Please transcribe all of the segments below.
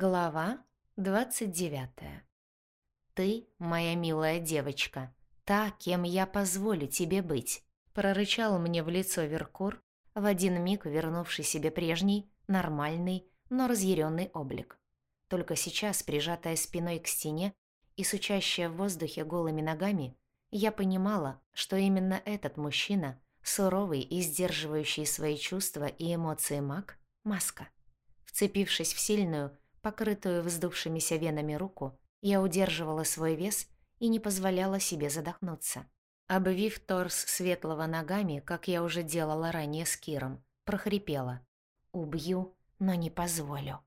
Глава 29. «Ты, моя милая девочка, та, кем я позволю тебе быть», прорычал мне в лицо Веркур, в один миг вернувший себе прежний, нормальный, но разъяренный облик. Только сейчас, прижатая спиной к стене и сучащая в воздухе голыми ногами, я понимала, что именно этот мужчина, суровый и сдерживающий свои чувства и эмоции маг, маска. Вцепившись в сильную, покрытую вздувшимися венами руку, я удерживала свой вес и не позволяла себе задохнуться. Обвив торс светлого ногами, как я уже делала ранее с Киром, прохрипела. «Убью, но не позволю».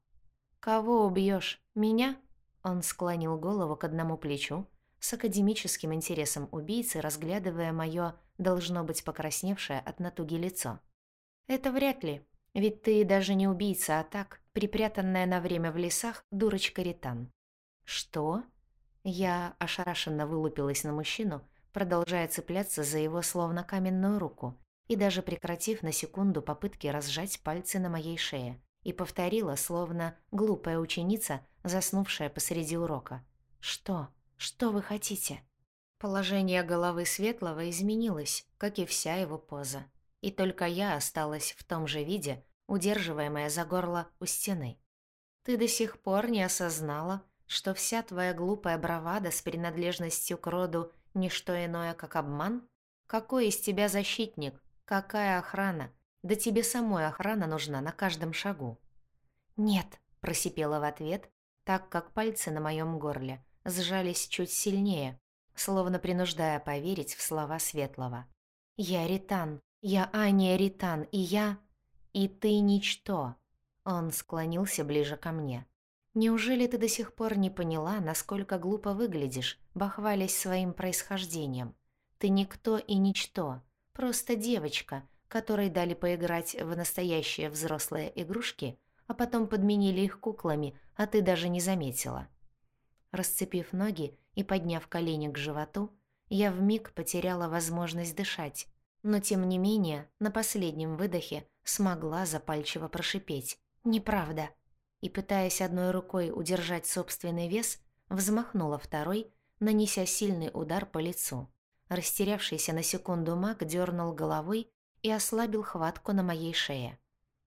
«Кого убьешь? Меня?» Он склонил голову к одному плечу, с академическим интересом убийцы, разглядывая моё, должно быть покрасневшее от натуги лицо. «Это вряд ли. Ведь ты даже не убийца, а так, припрятанная на время в лесах дурочка Ритан. Что? Я ошарашенно вылупилась на мужчину, продолжая цепляться за его словно каменную руку, и даже прекратив на секунду попытки разжать пальцы на моей шее, и повторила, словно глупая ученица, заснувшая посреди урока. «Что? Что вы хотите?» Положение головы Светлого изменилось, как и вся его поза и только я осталась в том же виде, удерживаемая за горло у стены. Ты до сих пор не осознала, что вся твоя глупая бравада с принадлежностью к роду – не что иное, как обман? Какой из тебя защитник? Какая охрана? Да тебе самой охрана нужна на каждом шагу. «Нет», – просипела в ответ, так как пальцы на моем горле сжались чуть сильнее, словно принуждая поверить в слова Светлого. «Я Ритан, «Я Аня Ритан, и я...» «И ты ничто!» Он склонился ближе ко мне. «Неужели ты до сих пор не поняла, насколько глупо выглядишь, бахвалясь своим происхождением? Ты никто и ничто, просто девочка, которой дали поиграть в настоящие взрослые игрушки, а потом подменили их куклами, а ты даже не заметила». Расцепив ноги и подняв колени к животу, я вмиг потеряла возможность дышать, но тем не менее на последнем выдохе смогла запальчиво прошипеть «Неправда!» и, пытаясь одной рукой удержать собственный вес, взмахнула второй, нанеся сильный удар по лицу. Растерявшийся на секунду маг дернул головой и ослабил хватку на моей шее.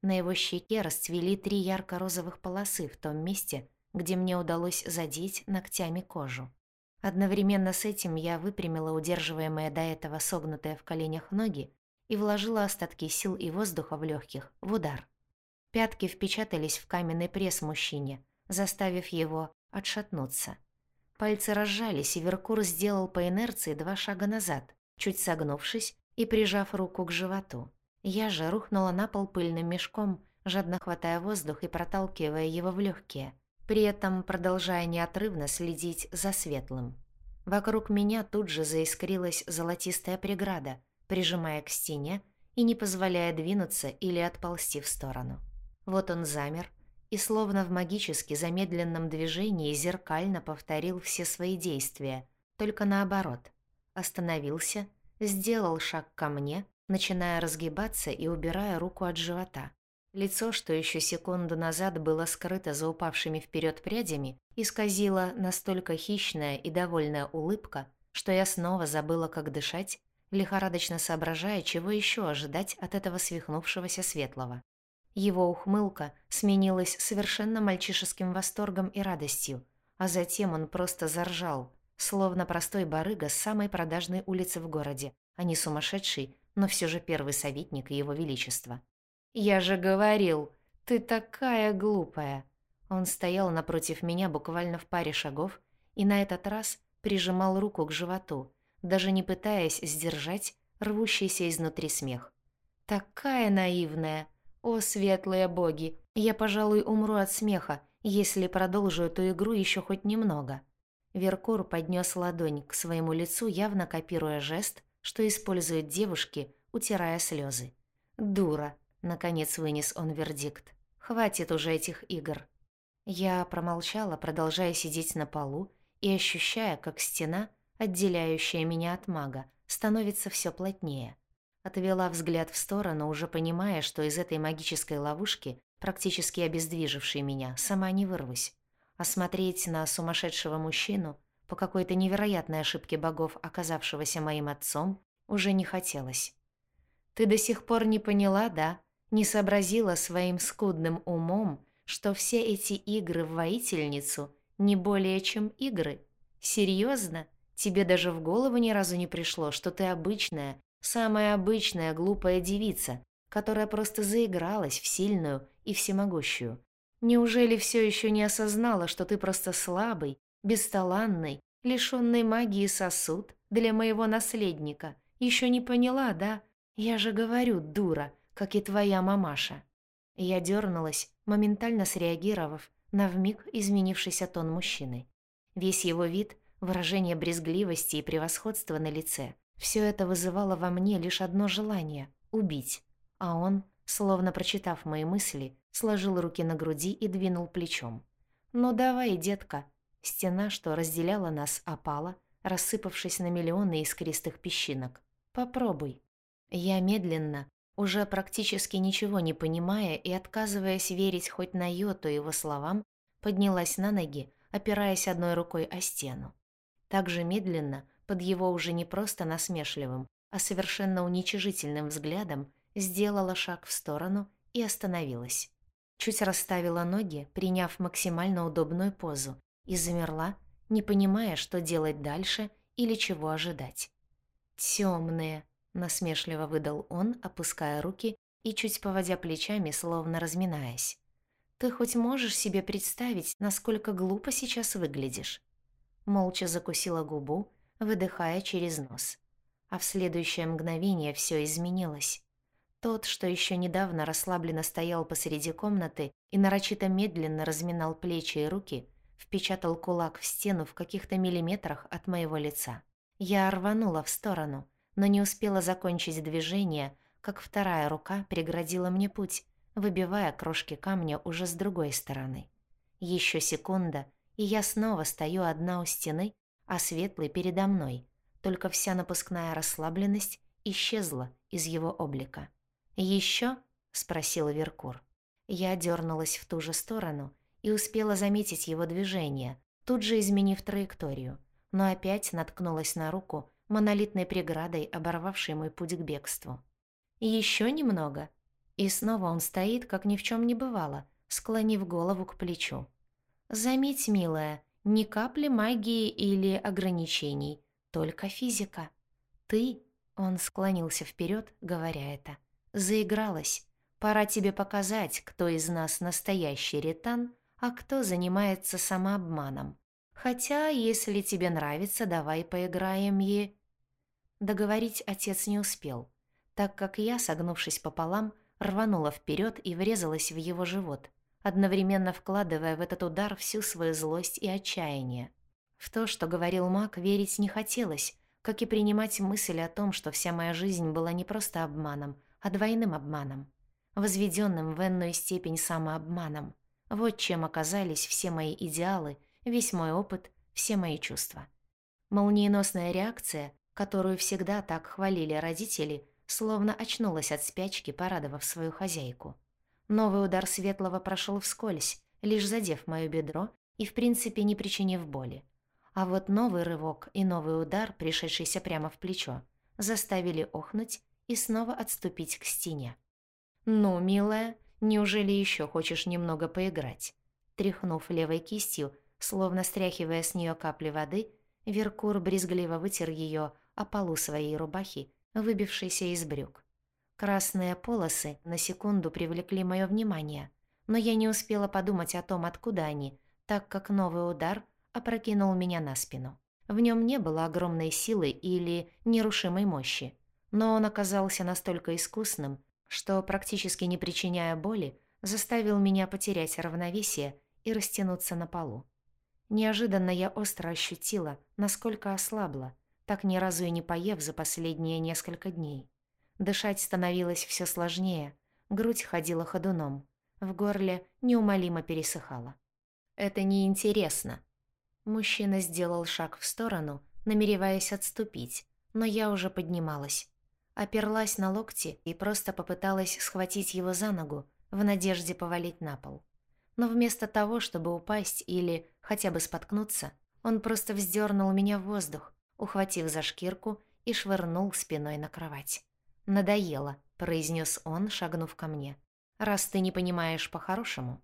На его щеке расцвели три ярко-розовых полосы в том месте, где мне удалось задеть ногтями кожу. Одновременно с этим я выпрямила удерживаемые до этого согнутые в коленях ноги и вложила остатки сил и воздуха в легких в удар. Пятки впечатались в каменный пресс мужчине, заставив его отшатнуться. Пальцы разжались, и Веркур сделал по инерции два шага назад, чуть согнувшись и прижав руку к животу. Я же рухнула на пол пыльным мешком, жадно хватая воздух и проталкивая его в легкие – при этом продолжая неотрывно следить за светлым. Вокруг меня тут же заискрилась золотистая преграда, прижимая к стене и не позволяя двинуться или отползти в сторону. Вот он замер и словно в магически замедленном движении зеркально повторил все свои действия, только наоборот. Остановился, сделал шаг ко мне, начиная разгибаться и убирая руку от живота. Лицо, что еще секунду назад было скрыто за упавшими вперед прядями, исказила настолько хищная и довольная улыбка, что я снова забыла, как дышать, лихорадочно соображая, чего еще ожидать от этого свихнувшегося светлого. Его ухмылка сменилась совершенно мальчишеским восторгом и радостью, а затем он просто заржал, словно простой барыга с самой продажной улицы в городе, а не сумасшедший, но все же первый советник его величества. «Я же говорил, ты такая глупая!» Он стоял напротив меня буквально в паре шагов и на этот раз прижимал руку к животу, даже не пытаясь сдержать рвущийся изнутри смех. «Такая наивная! О, светлые боги! Я, пожалуй, умру от смеха, если продолжу эту игру еще хоть немного». Веркур поднес ладонь к своему лицу, явно копируя жест, что используют девушки, утирая слезы. «Дура! Наконец вынес он вердикт. «Хватит уже этих игр». Я промолчала, продолжая сидеть на полу и ощущая, как стена, отделяющая меня от мага, становится все плотнее. Отвела взгляд в сторону, уже понимая, что из этой магической ловушки практически обездвиживший меня, сама не вырвусь. А смотреть на сумасшедшего мужчину, по какой-то невероятной ошибке богов, оказавшегося моим отцом, уже не хотелось. «Ты до сих пор не поняла, да? Не сообразила своим скудным умом, что все эти игры в воительницу не более чем игры? Серьезно? Тебе даже в голову ни разу не пришло, что ты обычная, самая обычная глупая девица, которая просто заигралась в сильную и всемогущую. Неужели все еще не осознала, что ты просто слабый, бесталанный, лишенный магии сосуд для моего наследника? Еще не поняла, да? Я же говорю, дура, как и твоя мамаша. Я дернулась, моментально среагировав на вмиг изменившийся тон мужчины. Весь его вид, выражение брезгливости и превосходства на лице, все это вызывало во мне лишь одно желание — убить. А он, словно прочитав мои мысли, сложил руки на груди и двинул плечом. «Ну давай, детка». Стена, что разделяла нас, опала, рассыпавшись на миллионы искристых песчинок. «Попробуй». Я медленно, уже практически ничего не понимая и отказываясь верить хоть на йоту его словам, поднялась на ноги, опираясь одной рукой о стену. Так же медленно, под его уже не просто насмешливым, а совершенно уничижительным взглядом, сделала шаг в сторону и остановилась. Чуть расставила ноги, приняв максимально удобную позу, и замерла, не понимая, что делать дальше или чего ожидать. «Тёмные», — насмешливо выдал он, опуская руки и чуть поводя плечами, словно разминаясь. «Ты хоть можешь себе представить, насколько глупо сейчас выглядишь?» Молча закусила губу, выдыхая через нос. А в следующее мгновение все изменилось. Тот, что еще недавно расслабленно стоял посреди комнаты и нарочито медленно разминал плечи и руки, впечатал кулак в стену в каких-то миллиметрах от моего лица. Я рванула в сторону, но не успела закончить движение, как вторая рука преградила мне путь, выбивая крошки камня уже с другой стороны. Еще секунда, и я снова стою одна у стены, а светлый передо мной, только вся напускная расслабленность исчезла из его облика. «Еще?» — спросил Веркур. Я дернулась в ту же сторону и успела заметить его движение, тут же изменив траекторию, но опять наткнулась на руку, монолитной преградой, оборвавшей мой путь к бегству. Еще немного?» И снова он стоит, как ни в чем не бывало, склонив голову к плечу. «Заметь, милая, ни капли магии или ограничений, только физика. Ты...» — он склонился вперед, говоря это. Заигралась. Пора тебе показать, кто из нас настоящий ретан, а кто занимается самообманом. Хотя, если тебе нравится, давай поиграем и...» Договорить отец не успел, так как я, согнувшись пополам, рванула вперед и врезалась в его живот, одновременно вкладывая в этот удар всю свою злость и отчаяние. В то, что говорил маг, верить не хотелось, как и принимать мысль о том, что вся моя жизнь была не просто обманом, а двойным обманом, возведенным в энную степень самообманом. Вот чем оказались все мои идеалы, весь мой опыт, все мои чувства. Молниеносная реакция, которую всегда так хвалили родители, словно очнулась от спячки, порадовав свою хозяйку. Новый удар светлого прошел вскользь, лишь задев моё бедро и, в принципе, не причинив боли. А вот новый рывок и новый удар, пришедшийся прямо в плечо, заставили охнуть и снова отступить к стене. «Ну, милая, неужели еще хочешь немного поиграть?» Тряхнув левой кистью, словно стряхивая с нее капли воды, Веркур брезгливо вытер ее о полу своей рубахи, выбившейся из брюк. Красные полосы на секунду привлекли мое внимание, но я не успела подумать о том, откуда они, так как новый удар опрокинул меня на спину. В нем не было огромной силы или нерушимой мощи но он оказался настолько искусным, что, практически не причиняя боли, заставил меня потерять равновесие и растянуться на полу. Неожиданно я остро ощутила, насколько ослабла, так ни разу и не поев за последние несколько дней. Дышать становилось все сложнее, грудь ходила ходуном, в горле неумолимо пересыхала. «Это неинтересно». Мужчина сделал шаг в сторону, намереваясь отступить, но я уже поднималась оперлась на локти и просто попыталась схватить его за ногу, в надежде повалить на пол. Но вместо того, чтобы упасть или хотя бы споткнуться, он просто вздернул меня в воздух, ухватив за шкирку и швырнул спиной на кровать. «Надоело», — произнес он, шагнув ко мне. «Раз ты не понимаешь по-хорошему».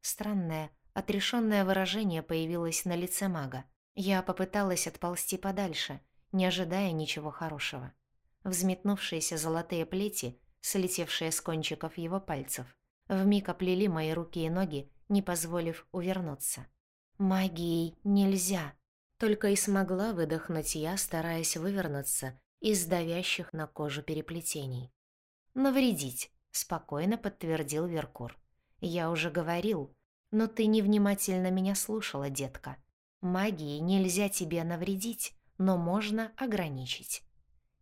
Странное, отрешенное выражение появилось на лице мага. Я попыталась отползти подальше, не ожидая ничего хорошего. Взметнувшиеся золотые плети, слетевшие с кончиков его пальцев, вмиг оплели мои руки и ноги, не позволив увернуться. «Магией нельзя!» Только и смогла выдохнуть я, стараясь вывернуться из давящих на кожу переплетений. «Навредить», — спокойно подтвердил Веркур. «Я уже говорил, но ты невнимательно меня слушала, детка. Магией нельзя тебе навредить, но можно ограничить».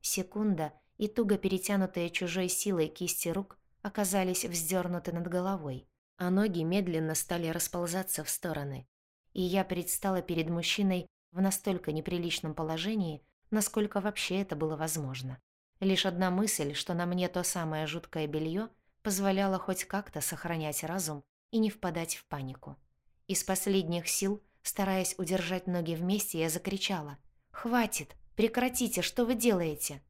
Секунда, и туго перетянутые чужой силой кисти рук оказались вздернуты над головой, а ноги медленно стали расползаться в стороны. И я предстала перед мужчиной в настолько неприличном положении, насколько вообще это было возможно. Лишь одна мысль, что на мне то самое жуткое белье, позволяла хоть как-то сохранять разум и не впадать в панику. Из последних сил, стараясь удержать ноги вместе, я закричала «Хватит! Прекратите! Что вы делаете?»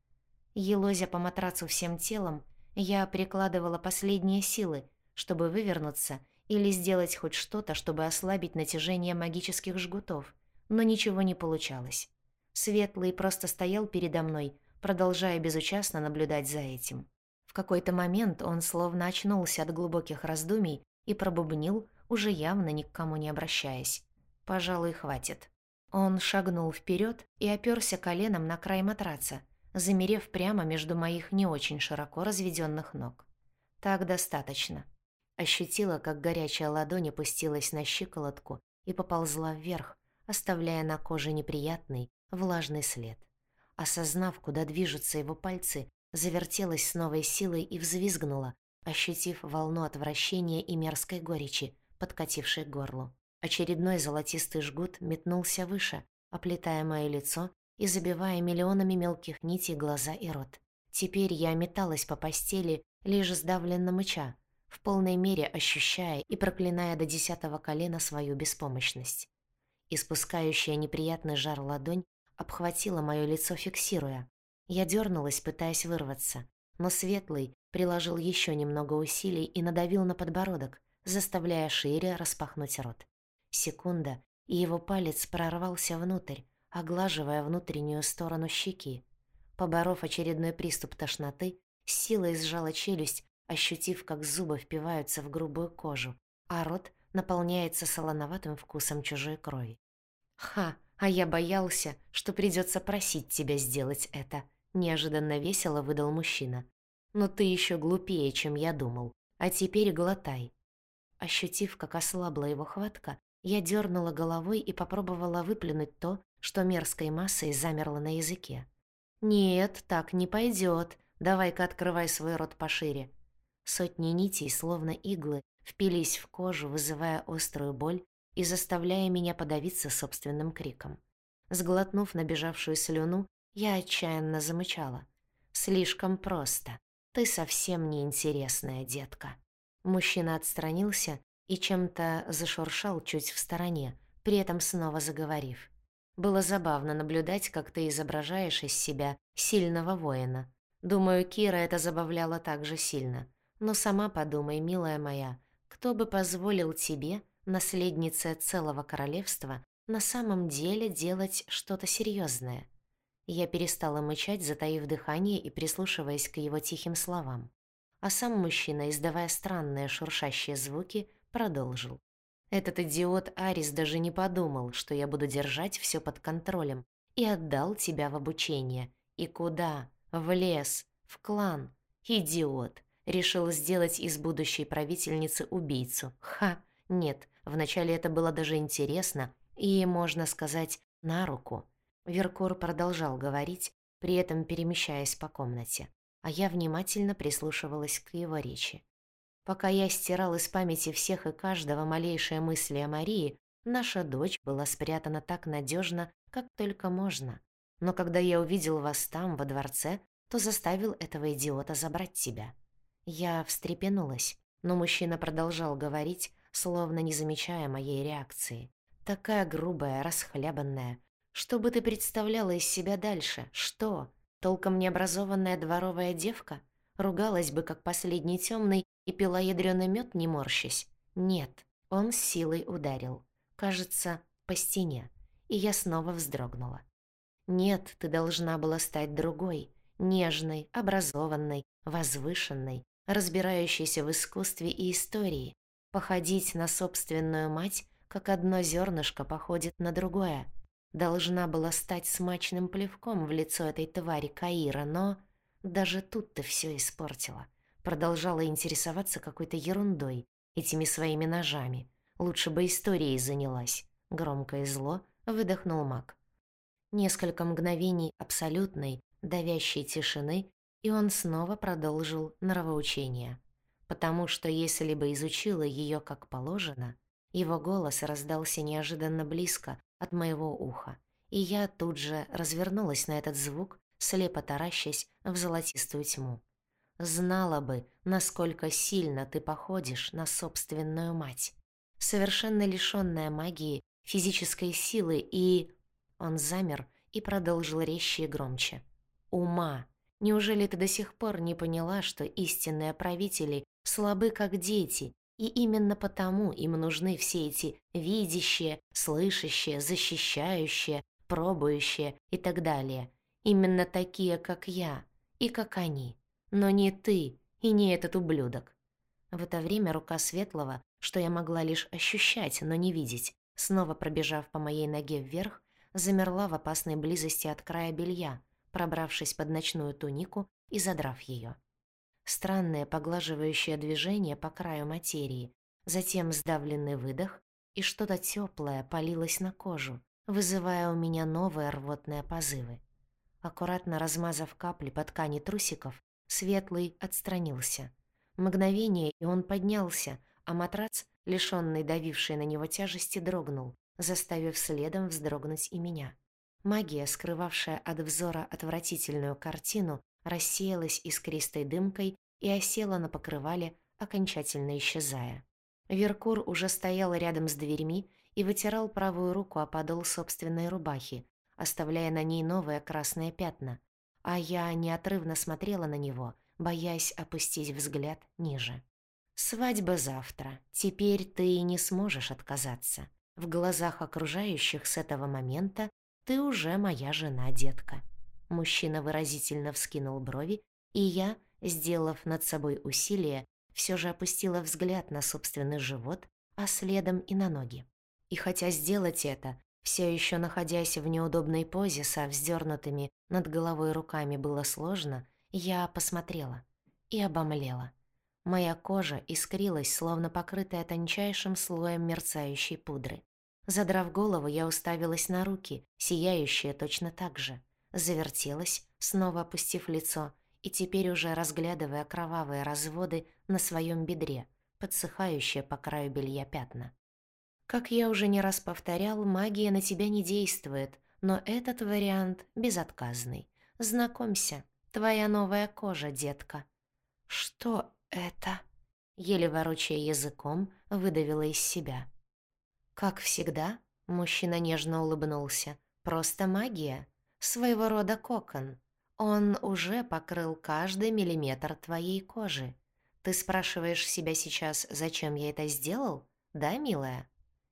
Елозя по матрацу всем телом, я прикладывала последние силы, чтобы вывернуться или сделать хоть что-то, чтобы ослабить натяжение магических жгутов – но ничего не получалось. Светлый просто стоял передо мной, продолжая безучастно наблюдать за этим. В какой-то момент он словно очнулся от глубоких раздумий и пробубнил, уже явно ни к кому не обращаясь. «Пожалуй, хватит». Он шагнул вперед и оперся коленом на край матраца, замерев прямо между моих не очень широко разведенных ног. «Так достаточно». Ощутила, как горячая ладонь опустилась на щиколотку и поползла вверх, оставляя на коже неприятный, влажный след. Осознав, куда движутся его пальцы, завертелась с новой силой и взвизгнула, ощутив волну отвращения и мерзкой горечи, подкатившей к горлу. Очередной золотистый жгут метнулся выше, оплетая мое лицо и забивая миллионами мелких нитей глаза и рот. Теперь я металась по постели, лишь сдавленно мыча, в полной мере ощущая и проклиная до десятого колена свою беспомощность. Испускающая неприятный жар ладонь обхватила моё лицо, фиксируя. Я дернулась, пытаясь вырваться, но Светлый приложил еще немного усилий и надавил на подбородок, заставляя шире распахнуть рот. Секунда, и его палец прорвался внутрь, оглаживая внутреннюю сторону щеки. Поборов очередной приступ тошноты, с силой сжала челюсть, ощутив, как зубы впиваются в грубую кожу, а рот наполняется солоноватым вкусом чужой крови. «Ха, а я боялся, что придется просить тебя сделать это», неожиданно весело выдал мужчина. «Но ты еще глупее, чем я думал. А теперь глотай». Ощутив, как ослабла его хватка, я дернула головой и попробовала выплюнуть то, что мерзкой массой замерло на языке. «Нет, так не пойдет. Давай-ка открывай свой рот пошире». Сотни нитей, словно иглы, впились в кожу, вызывая острую боль и заставляя меня подавиться собственным криком. Сглотнув набежавшую слюну, я отчаянно замычала. «Слишком просто. Ты совсем неинтересная, детка». Мужчина отстранился и чем-то зашуршал чуть в стороне, при этом снова заговорив. Было забавно наблюдать, как ты изображаешь из себя сильного воина. Думаю, Кира это забавляло так же сильно. Но сама подумай, милая моя, кто бы позволил тебе, наследнице целого королевства, на самом деле делать что-то серьезное? Я перестала мычать, затаив дыхание и прислушиваясь к его тихим словам. А сам мужчина, издавая странные шуршащие звуки, продолжил. Этот идиот Арис даже не подумал, что я буду держать все под контролем, и отдал тебя в обучение. И куда? В лес, в клан. Идиот. Решил сделать из будущей правительницы убийцу. Ха! Нет, вначале это было даже интересно и, можно сказать, на руку. Веркор продолжал говорить, при этом перемещаясь по комнате, а я внимательно прислушивалась к его речи. Пока я стирал из памяти всех и каждого малейшие мысли о Марии, наша дочь была спрятана так надежно, как только можно. Но когда я увидел вас там, во дворце, то заставил этого идиота забрать тебя. Я встрепенулась, но мужчина продолжал говорить, словно не замечая моей реакции. Такая грубая, расхлябанная. Что бы ты представляла из себя дальше? Что? Толком необразованная дворовая девка? Ругалась бы, как последний темный, и пила ядрёный мед, не морщась? Нет, он с силой ударил. Кажется, по стене. И я снова вздрогнула. Нет, ты должна была стать другой, нежной, образованной, возвышенной, разбирающейся в искусстве и истории, походить на собственную мать, как одно зернышко походит на другое. Должна была стать смачным плевком в лицо этой твари Каира, но даже тут ты все испортила. Продолжала интересоваться какой-то ерундой, этими своими ножами. Лучше бы историей занялась. Громко и зло выдохнул маг. Несколько мгновений абсолютной, давящей тишины, и он снова продолжил нравоучение. Потому что если бы изучила ее как положено, его голос раздался неожиданно близко от моего уха, и я тут же развернулась на этот звук, слепо таращась в золотистую тьму. Знала бы, насколько сильно ты походишь на собственную мать. Совершенно лишённая магии, физической силы и... Он замер и продолжил резче и громче. «Ума! Неужели ты до сих пор не поняла, что истинные правители слабы как дети, и именно потому им нужны все эти видящие, слышащие, защищающие, пробующие и так далее. Именно такие, как я, и как они. Но не ты и не этот ублюдок. В это время рука Светлого, что я могла лишь ощущать, но не видеть, снова пробежав по моей ноге вверх, замерла в опасной близости от края белья, пробравшись под ночную тунику и задрав ее. Странное поглаживающее движение по краю материи, затем сдавленный выдох, и что-то теплое полилось на кожу, вызывая у меня новые рвотные позывы. Аккуратно размазав капли по ткани трусиков, Светлый отстранился. Мгновение, и он поднялся, а матрац, лишённый давившей на него тяжести, дрогнул, заставив следом вздрогнуть и меня. Магия, скрывавшая от взора отвратительную картину, рассеялась искристой дымкой и осела на покрывале, окончательно исчезая. Веркур уже стоял рядом с дверьми и вытирал правую руку о подол собственной рубахи, оставляя на ней новые красные пятна, а я неотрывно смотрела на него, боясь опустить взгляд ниже. «Свадьба завтра. Теперь ты не сможешь отказаться. В глазах окружающих с этого момента ты уже моя жена, детка». Мужчина выразительно вскинул брови, и я, сделав над собой усилие, все же опустила взгляд на собственный живот, а следом и на ноги. И хотя сделать это, все еще находясь в неудобной позе со вздернутыми над головой руками было сложно, я посмотрела и обомлела. Моя кожа искрилась, словно покрытая тончайшим слоем мерцающей пудры. Задрав голову, я уставилась на руки, сияющие точно так же. Завертелась, снова опустив лицо, и теперь уже разглядывая кровавые разводы на своем бедре, подсыхающие по краю белья пятна. Как я уже не раз повторял, магия на тебя не действует, но этот вариант безотказный. Знакомься, твоя новая кожа, детка. Что это?» Еле ворочая языком, выдавила из себя. «Как всегда», — мужчина нежно улыбнулся, — «просто магия, своего рода кокон. Он уже покрыл каждый миллиметр твоей кожи. Ты спрашиваешь себя сейчас, зачем я это сделал? Да, милая?»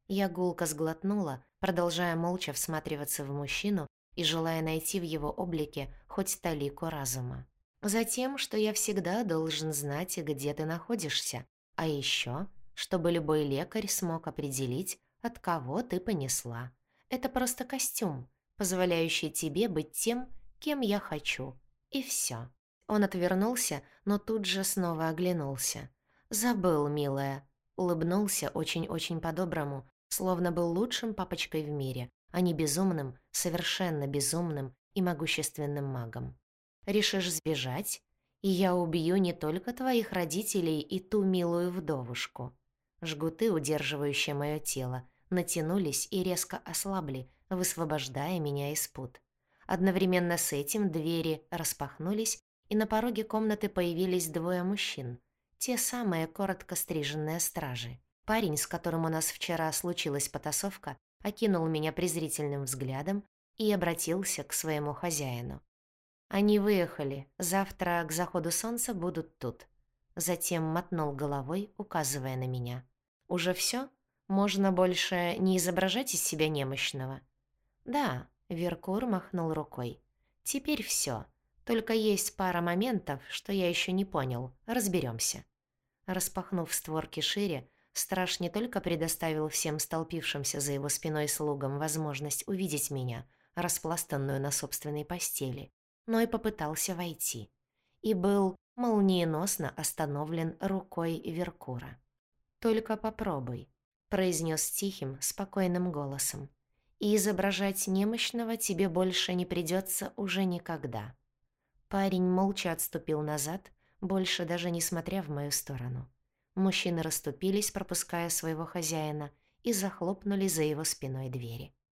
Я гулко сглотнула, продолжая молча всматриваться в мужчину и желая найти в его облике хоть талику разума. Затем, что я всегда должен знать, где ты находишься. А еще, чтобы любой лекарь смог определить, от кого ты понесла. Это просто костюм, позволяющий тебе быть тем, кем я хочу. И все. Он отвернулся, но тут же снова оглянулся. «Забыл, милая». Улыбнулся очень-очень по-доброму, словно был лучшим папочкой в мире, а не безумным, совершенно безумным и могущественным магом. Решишь сбежать, и я убью не только твоих родителей и ту милую вдовушку. Жгуты, удерживающие мое тело, натянулись и резко ослабли, высвобождая меня из пут. Одновременно с этим двери распахнулись, и на пороге комнаты появились двое мужчин. Те самые коротко стриженные стражи. Парень, с которым у нас вчера случилась потасовка, окинул меня презрительным взглядом и обратился к своему хозяину. «Они выехали. Завтра к заходу солнца будут тут». Затем мотнул головой, указывая на меня. «Уже все? Можно больше не изображать из себя немощного?» «Да», — Веркур махнул рукой. «Теперь все. Только есть пара моментов, что я еще не понял. Разберемся. Распахнув створки шире, страж не только предоставил всем столпившимся за его спиной слугам возможность увидеть меня, распластанную на собственной постели, но и попытался войти. И был молниеносно остановлен рукой Веркура. «Только попробуй», — произнес тихим, спокойным голосом. «И изображать немощного тебе больше не придется уже никогда». Парень молча отступил назад, больше даже не смотря в мою сторону. Мужчины расступились, пропуская своего хозяина, и захлопнули за его спиной двери.